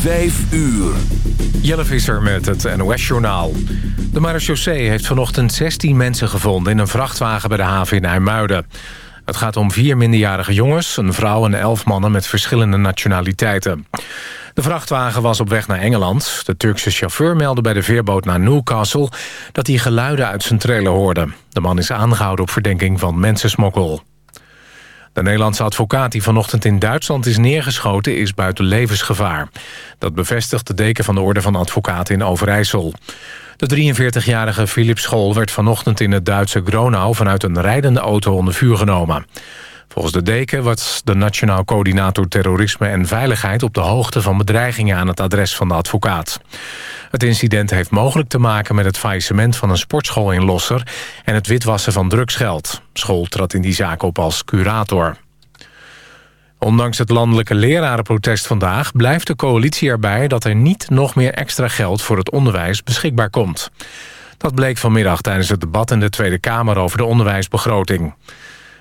Vijf uur. Jelle Visser met het NOS-journaal. De marechaussee heeft vanochtend 16 mensen gevonden... in een vrachtwagen bij de haven in IJmuiden. Het gaat om vier minderjarige jongens, een vrouw en elf mannen... met verschillende nationaliteiten. De vrachtwagen was op weg naar Engeland. De Turkse chauffeur meldde bij de veerboot naar Newcastle... dat hij geluiden uit zijn trailer hoorde. De man is aangehouden op verdenking van mensensmokkel. De Nederlandse advocaat die vanochtend in Duitsland is neergeschoten... is buiten levensgevaar. Dat bevestigt de deken van de Orde van Advocaten in Overijssel. De 43-jarige Philip School werd vanochtend in het Duitse Gronau... vanuit een rijdende auto onder vuur genomen. Volgens de deken was de Nationaal Coördinator Terrorisme en Veiligheid... op de hoogte van bedreigingen aan het adres van de advocaat. Het incident heeft mogelijk te maken met het faillissement van een sportschool in Losser... en het witwassen van drugsgeld. School trad in die zaak op als curator. Ondanks het landelijke lerarenprotest vandaag... blijft de coalitie erbij dat er niet nog meer extra geld voor het onderwijs beschikbaar komt. Dat bleek vanmiddag tijdens het debat in de Tweede Kamer over de onderwijsbegroting.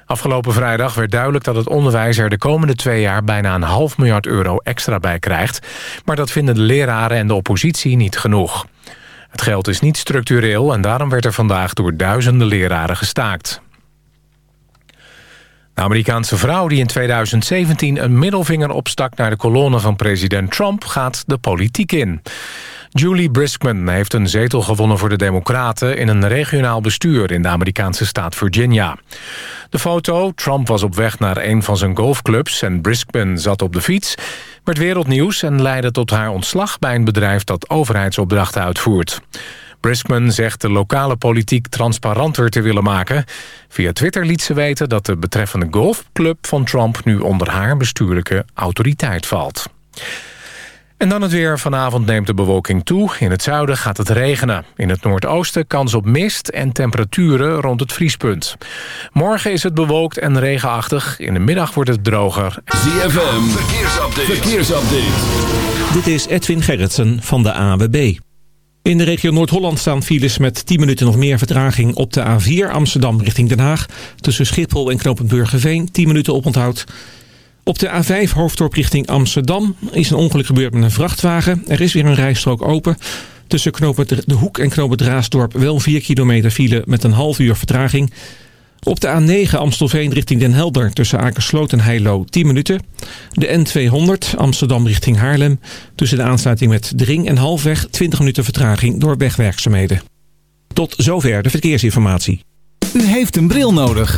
Afgelopen vrijdag werd duidelijk dat het onderwijs er de komende twee jaar bijna een half miljard euro extra bij krijgt. Maar dat vinden de leraren en de oppositie niet genoeg. Het geld is niet structureel en daarom werd er vandaag door duizenden leraren gestaakt. De Amerikaanse vrouw die in 2017 een middelvinger opstak naar de kolonne van president Trump gaat de politiek in. Julie Briskman heeft een zetel gewonnen voor de Democraten... in een regionaal bestuur in de Amerikaanse staat Virginia. De foto, Trump was op weg naar een van zijn golfclubs... en Briskman zat op de fiets, werd wereldnieuws... en leidde tot haar ontslag bij een bedrijf dat overheidsopdrachten uitvoert. Briskman zegt de lokale politiek transparanter te willen maken. Via Twitter liet ze weten dat de betreffende golfclub van Trump... nu onder haar bestuurlijke autoriteit valt. En dan het weer. Vanavond neemt de bewolking toe. In het zuiden gaat het regenen. In het noordoosten kans op mist en temperaturen rond het vriespunt. Morgen is het bewolkt en regenachtig. In de middag wordt het droger. ZFM, verkeersupdate. verkeersupdate. Dit is Edwin Gerritsen van de AWB. In de regio Noord-Holland staan files met 10 minuten nog meer vertraging op de A4 Amsterdam richting Den Haag. Tussen Schiphol en Knopenburgerveen 10 minuten oponthoud. Op de A5 hoofddorp richting Amsterdam is een ongeluk gebeurd met een vrachtwagen. Er is weer een rijstrook open. Tussen knopen De Hoek en knopen Draasdorp wel 4 kilometer file met een half uur vertraging. Op de A9 Amstelveen richting Den Helder tussen Akersloot en Heilo 10 minuten. De N200 Amsterdam richting Haarlem tussen de aansluiting met Dring en Halfweg 20 minuten vertraging door wegwerkzaamheden. Tot zover de verkeersinformatie. U heeft een bril nodig.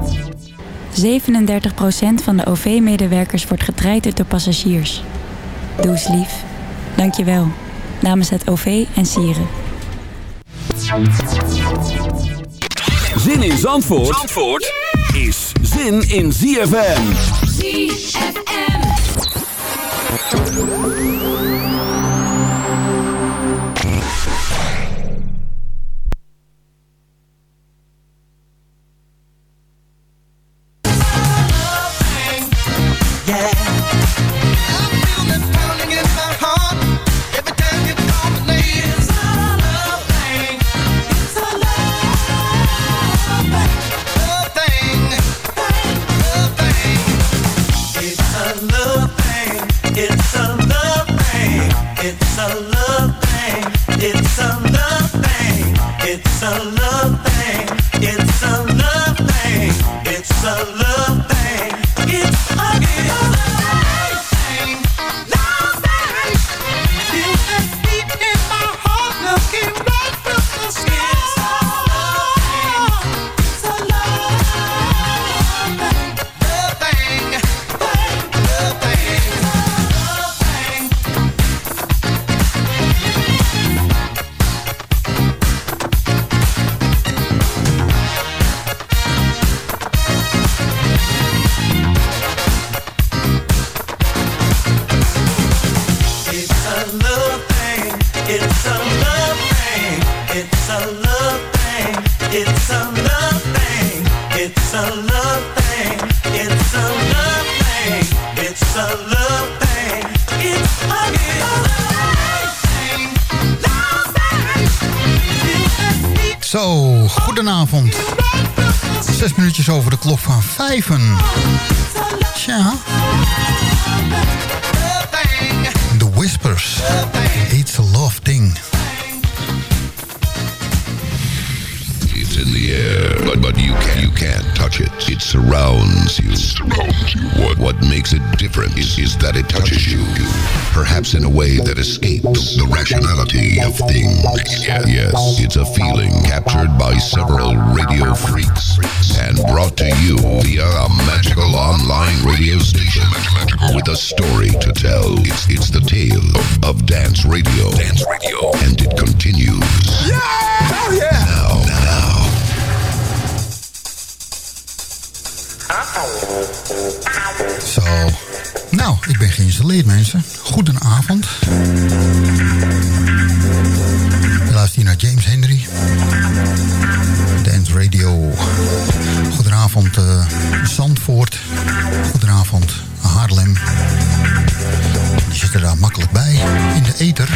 37% van de OV-medewerkers wordt getraind door passagiers. Doe eens lief. Dank je wel. Namens het OV en Sieren. Zin in Zandvoort, Zandvoort is zin in ZFM. ZFM. Van vijven. Tja. The Whispers. It's a love thing. It's in the air, but, but you, can, you can't touch it. It surrounds you. What, what makes it different is, is that it touches you. Perhaps in a way that escapes the rationality of things. Yes, it's a feeling captured by several radio freaks and brought to you via a magical online radio station with a story to tell. It's, it's the tale of, of dance radio. Dance radio. And it continues. Yeah! Oh yeah! Now, now. Zo. Nou, ik ben geïnstalleerd mensen. Goedenavond. Luister hier naar James Henry. Dance Radio. Goedenavond uh, Zandvoort. Goedenavond Haarlem. Die zitten daar makkelijk bij. In de ether.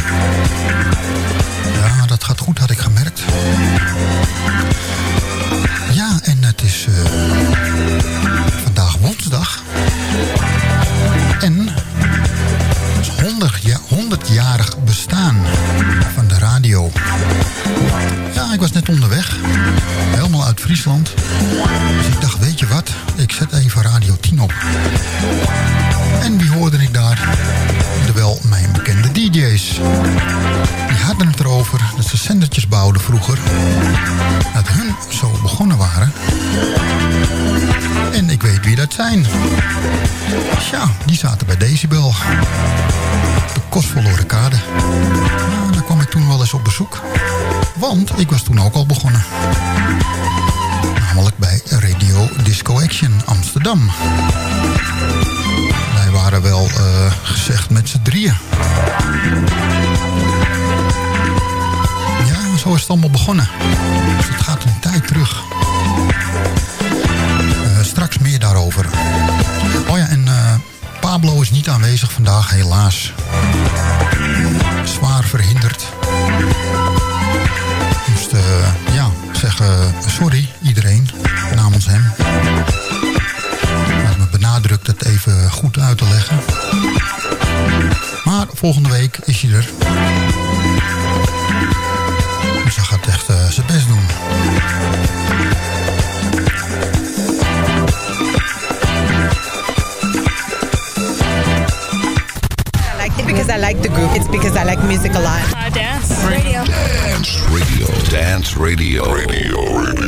Want ik was toen ook al begonnen. Namelijk bij Radio Disco Action Amsterdam. Wij waren wel uh, gezegd met z'n drieën. Ja, zo is het allemaal begonnen. Dus het gaat een tijd terug. Uh, straks meer daarover. Oh ja, en uh, Pablo is niet aanwezig vandaag, helaas. Zwaar verhinderd. Moest, uh, ja, zeggen sorry iedereen namens hem. Hij me benadrukt het even goed uit te leggen. Maar volgende week is hij er. Dus hij gaat echt uh, zijn best doen. because I like the group. It's because I like music a lot. Uh, dance. Radio. Dance radio. Radio. radio.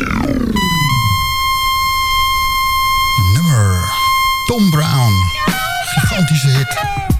Nummer Tom Brown. Gigantische hit.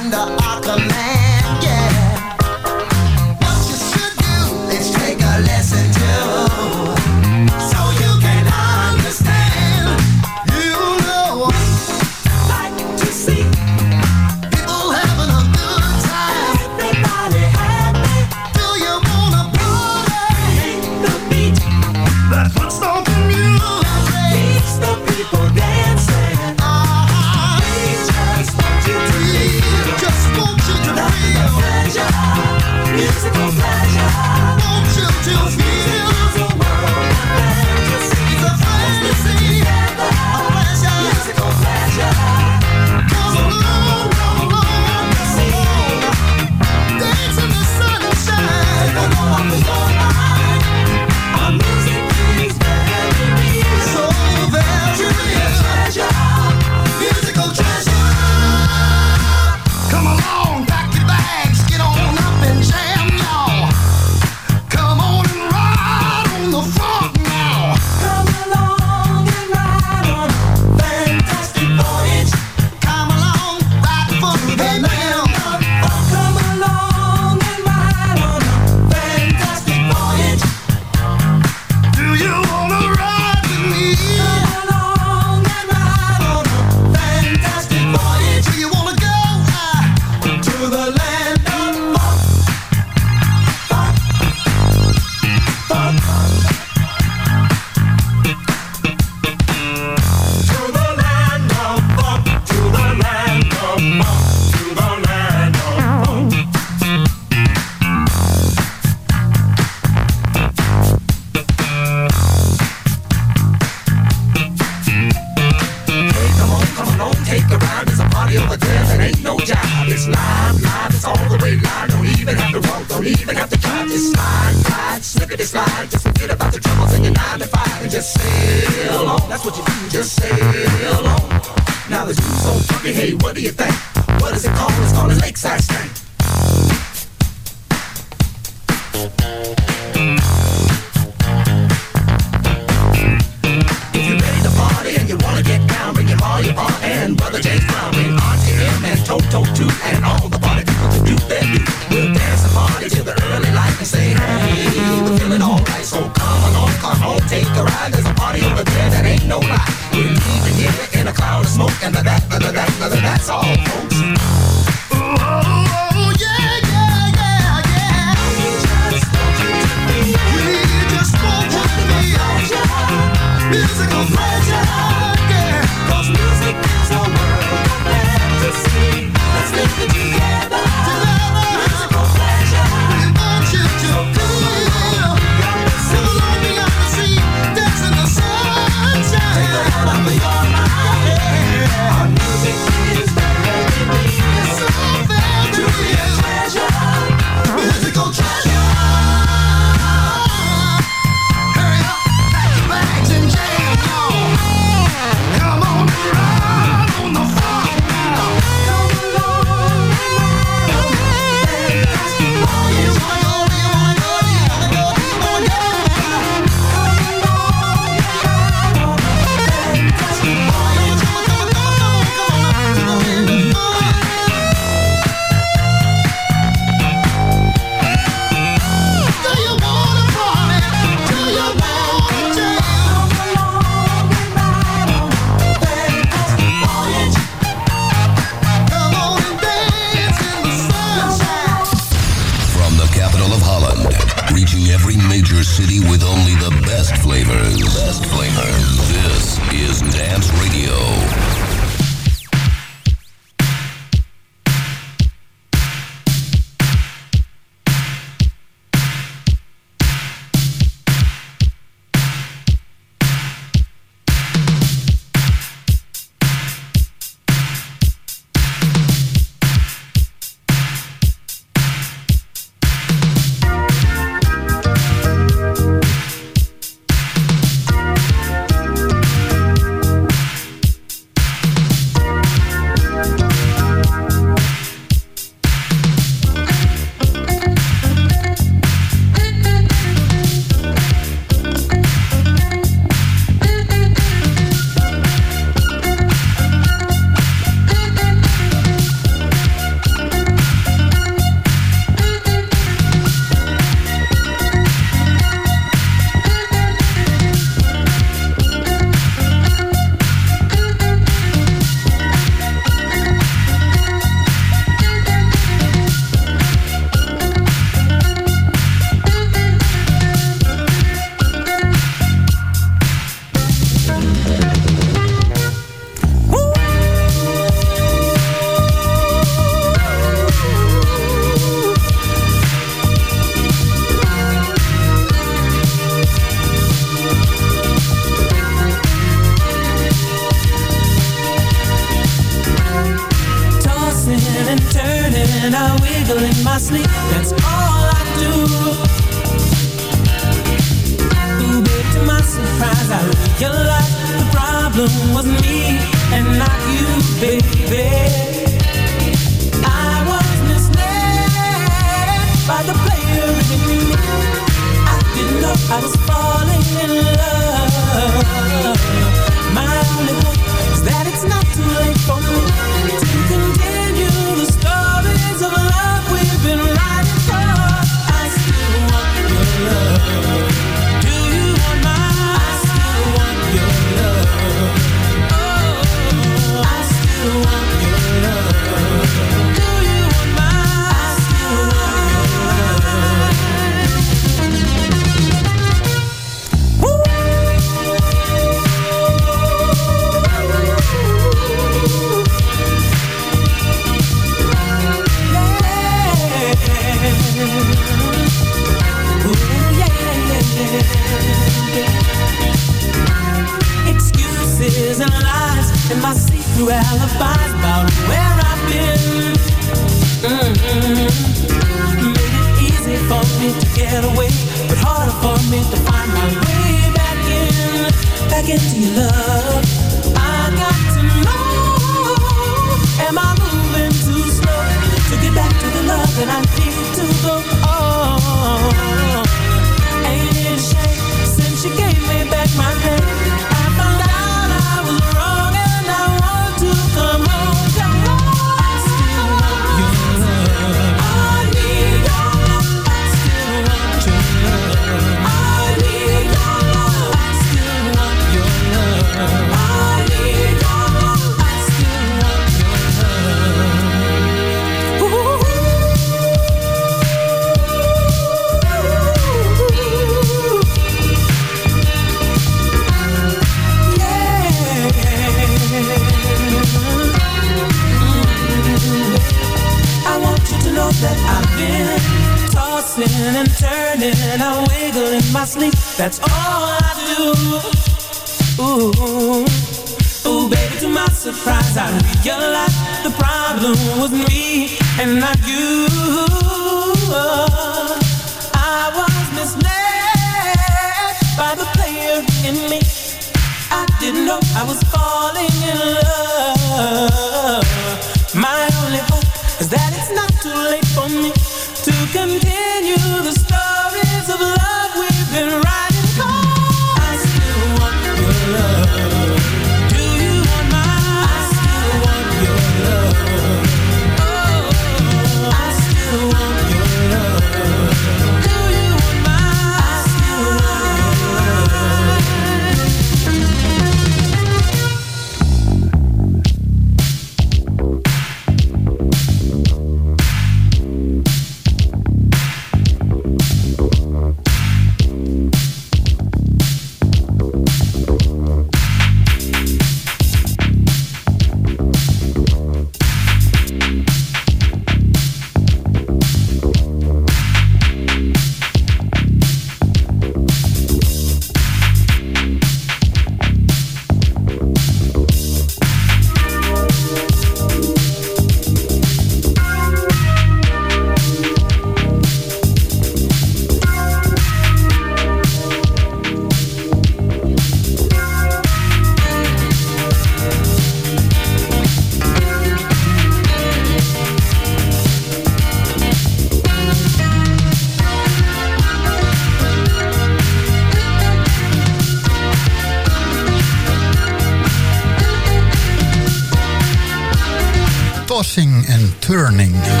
Morning.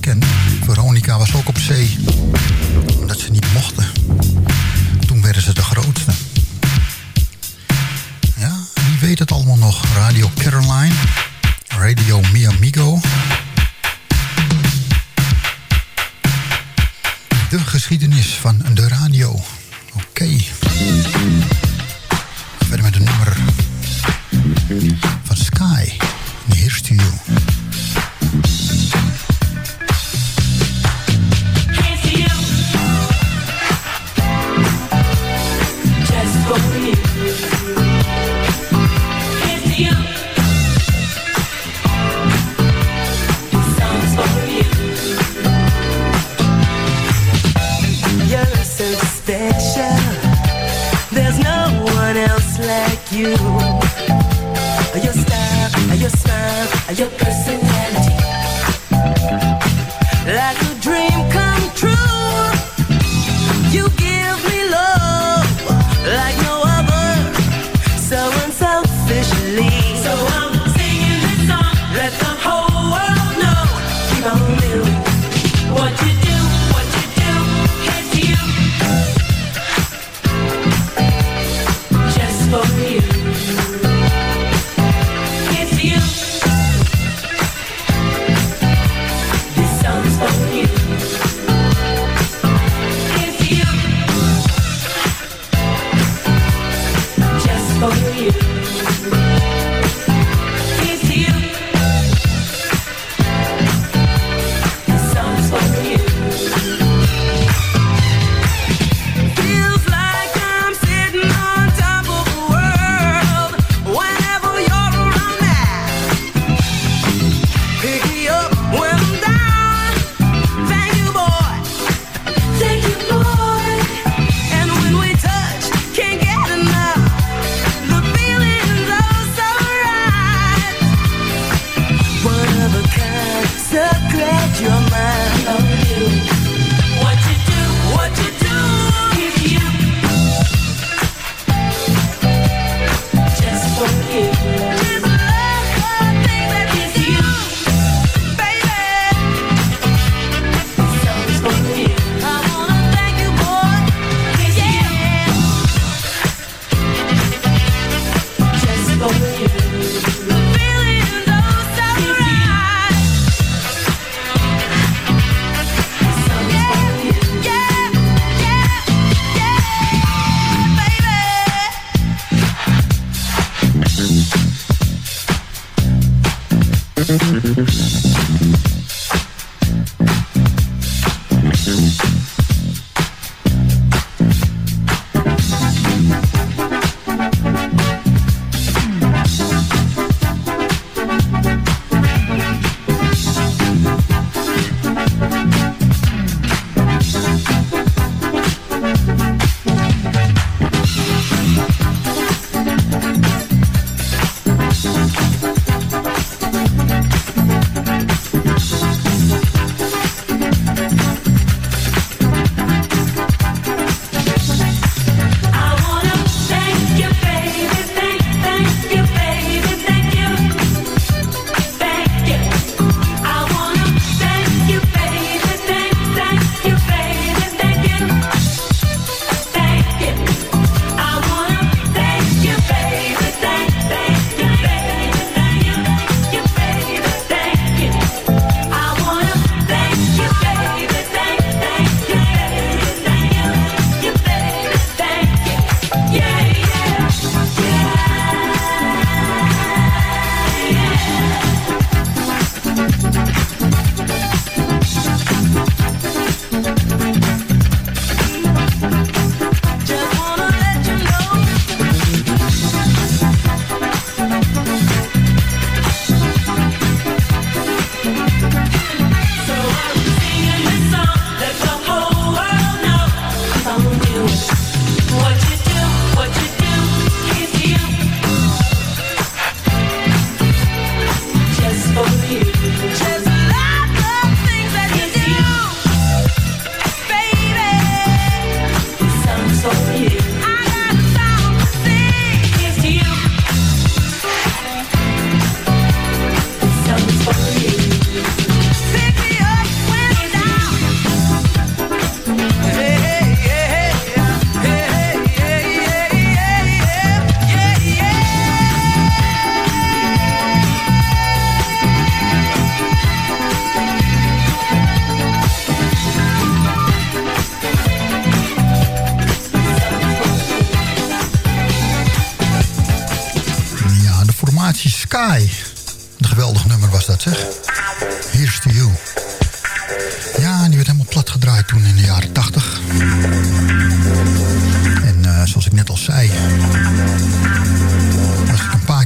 bekend. Veronica was ook op zee. Omdat ze niet mochten. Toen werden ze de grootste. Ja, wie weet het allemaal nog. Radio Caroline. Radio Mi Amigo. De geschiedenis van de radio. Oké. Okay. Verder met het nummer van Sky. Here's to you. your person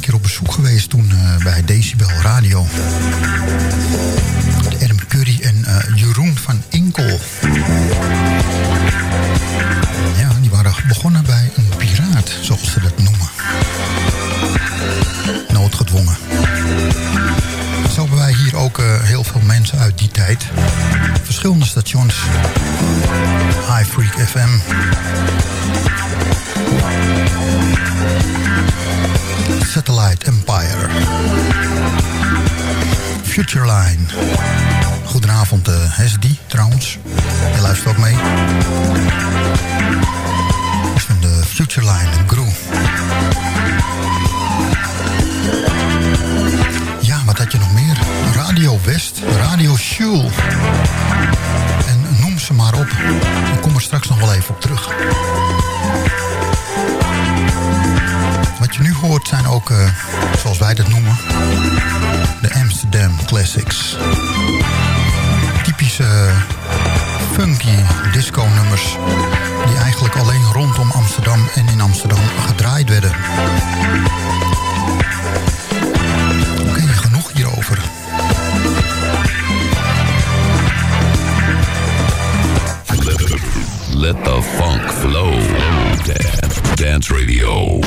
keer op bezoek geweest toen eh, bij Decibel Radio. Adam Curry en eh, Jeroen van Inkel. Ja, die waren begonnen bij een piraat, zoals ze dat noemen eh, heel veel mensen uit die tijd. Verschillende stations. High Freak FM. Satellite Empire. Futureline. Goedenavond, uh, Hesdy, trouwens. Je luistert ook mee. Dat is van de Futureline, de. Wat had je nog meer? Radio West, Radio Shul. En noem ze maar op. Ik kom er straks nog wel even op terug. Wat je nu hoort zijn ook, eh, zoals wij dat noemen, de Amsterdam Classics. Typische eh, funky disco nummers die eigenlijk alleen rondom Amsterdam en in Amsterdam gedraaid werden. Let the funk flow. Dance, dance radio.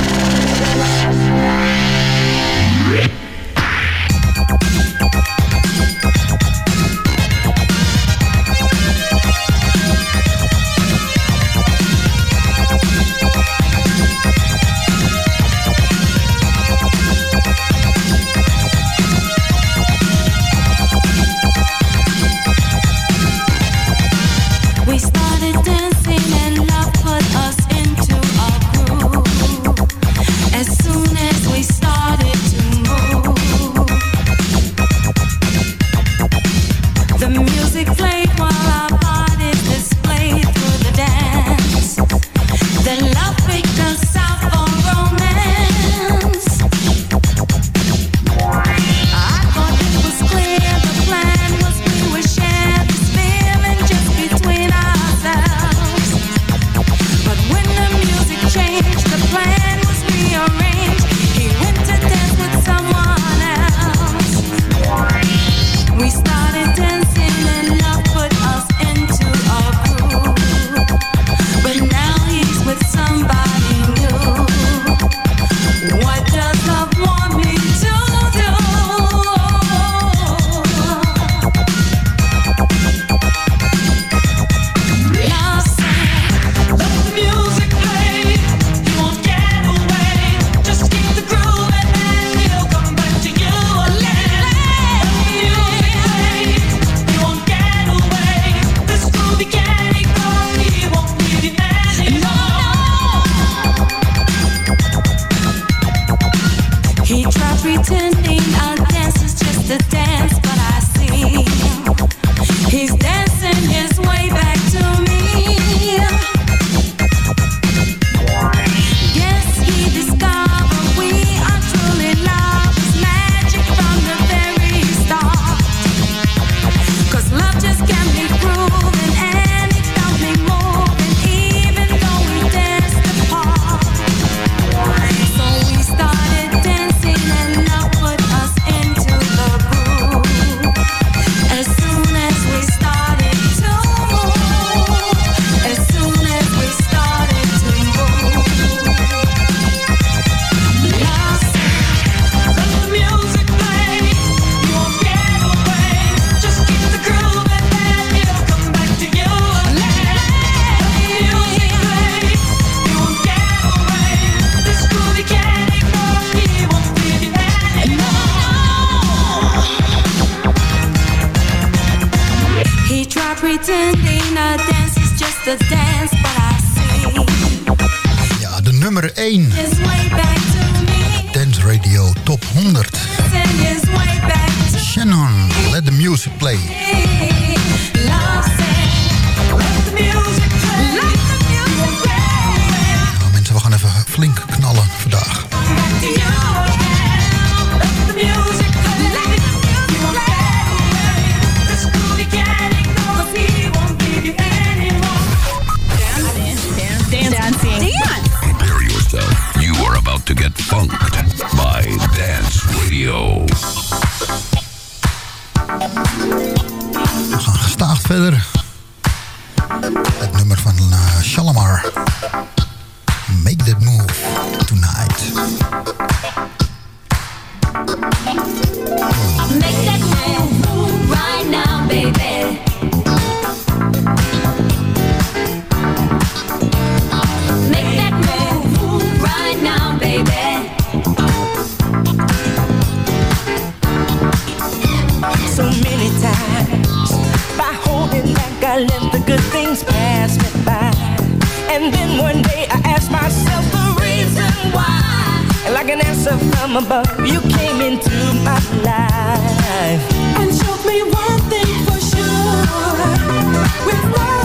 I let the good things pass me by. And then one day I asked myself the reason why. And like an answer from above, you came into my life. And showed me one thing for sure. With love.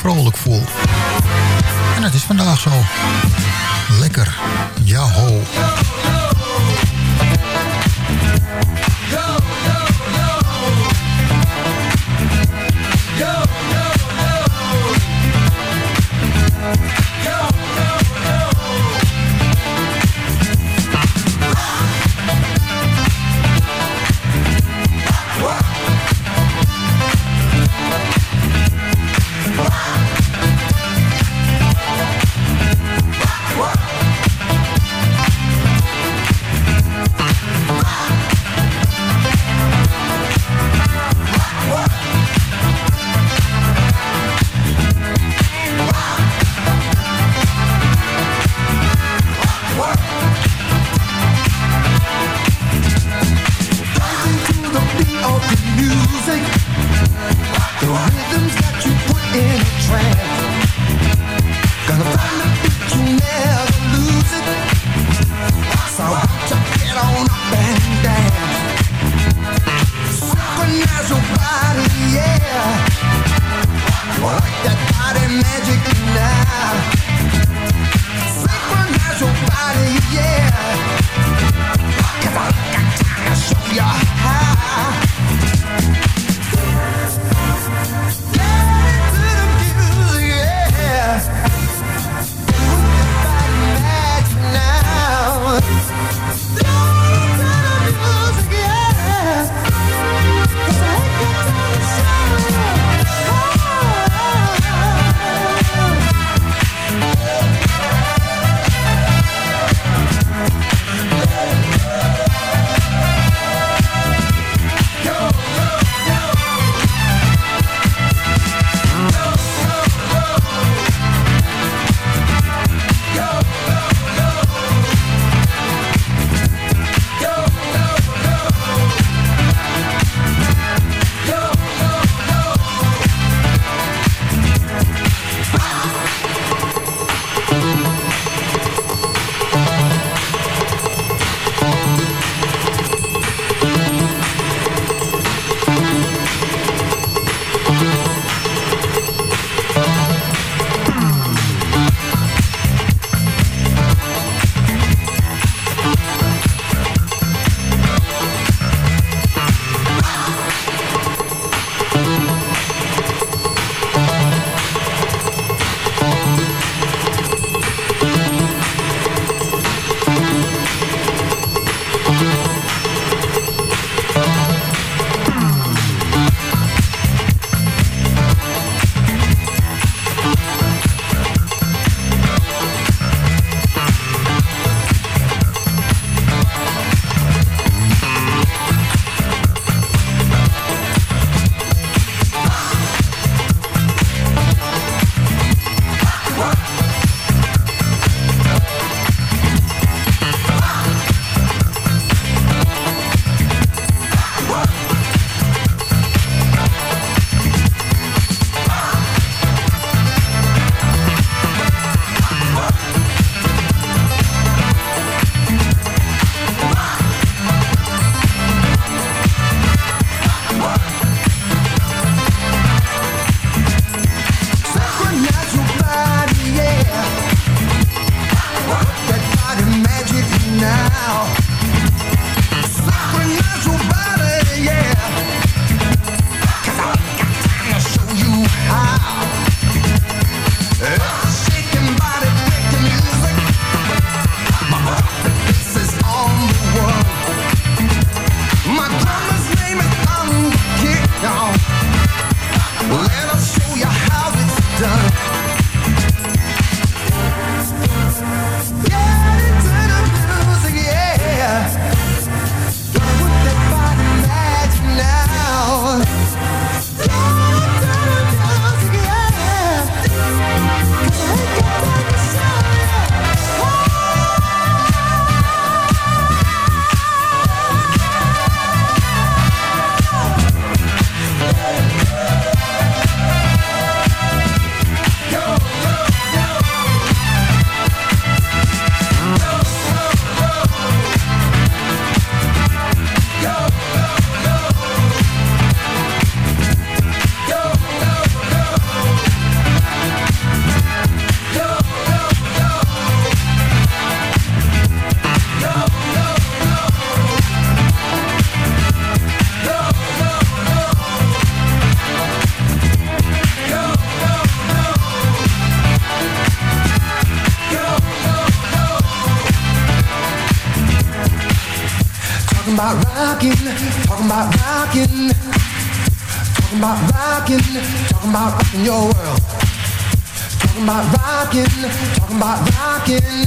vrolijk voel. En dat is vandaag zo. Lekker. Jaho. Rocking your world. Talking about rocking, talking about rocking.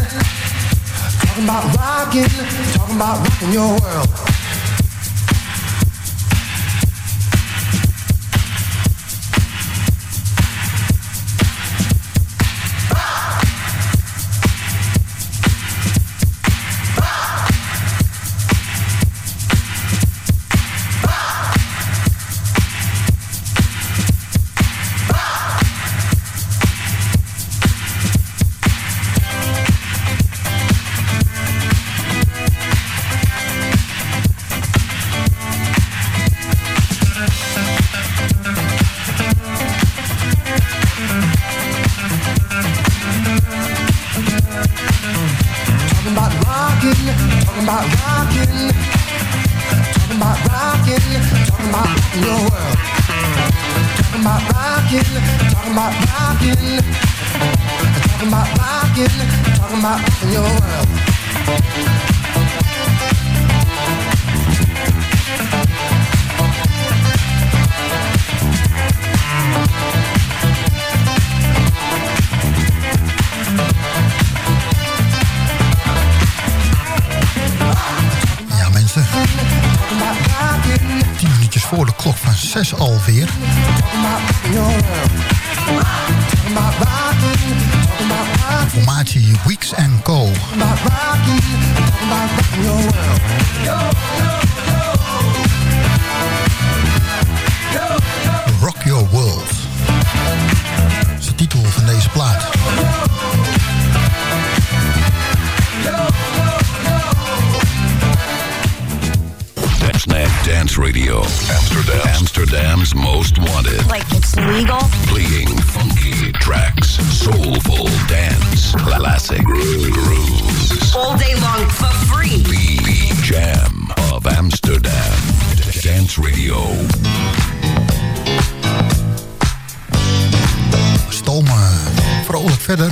Talking about rocking, talking about rocking your world. Amsterdam's most wanted. Like it's legal? Playing funky tracks, soulful dance, classic grooves. All day long for free. The Jam of Amsterdam. Dance Radio. We stomen vrolijk verder.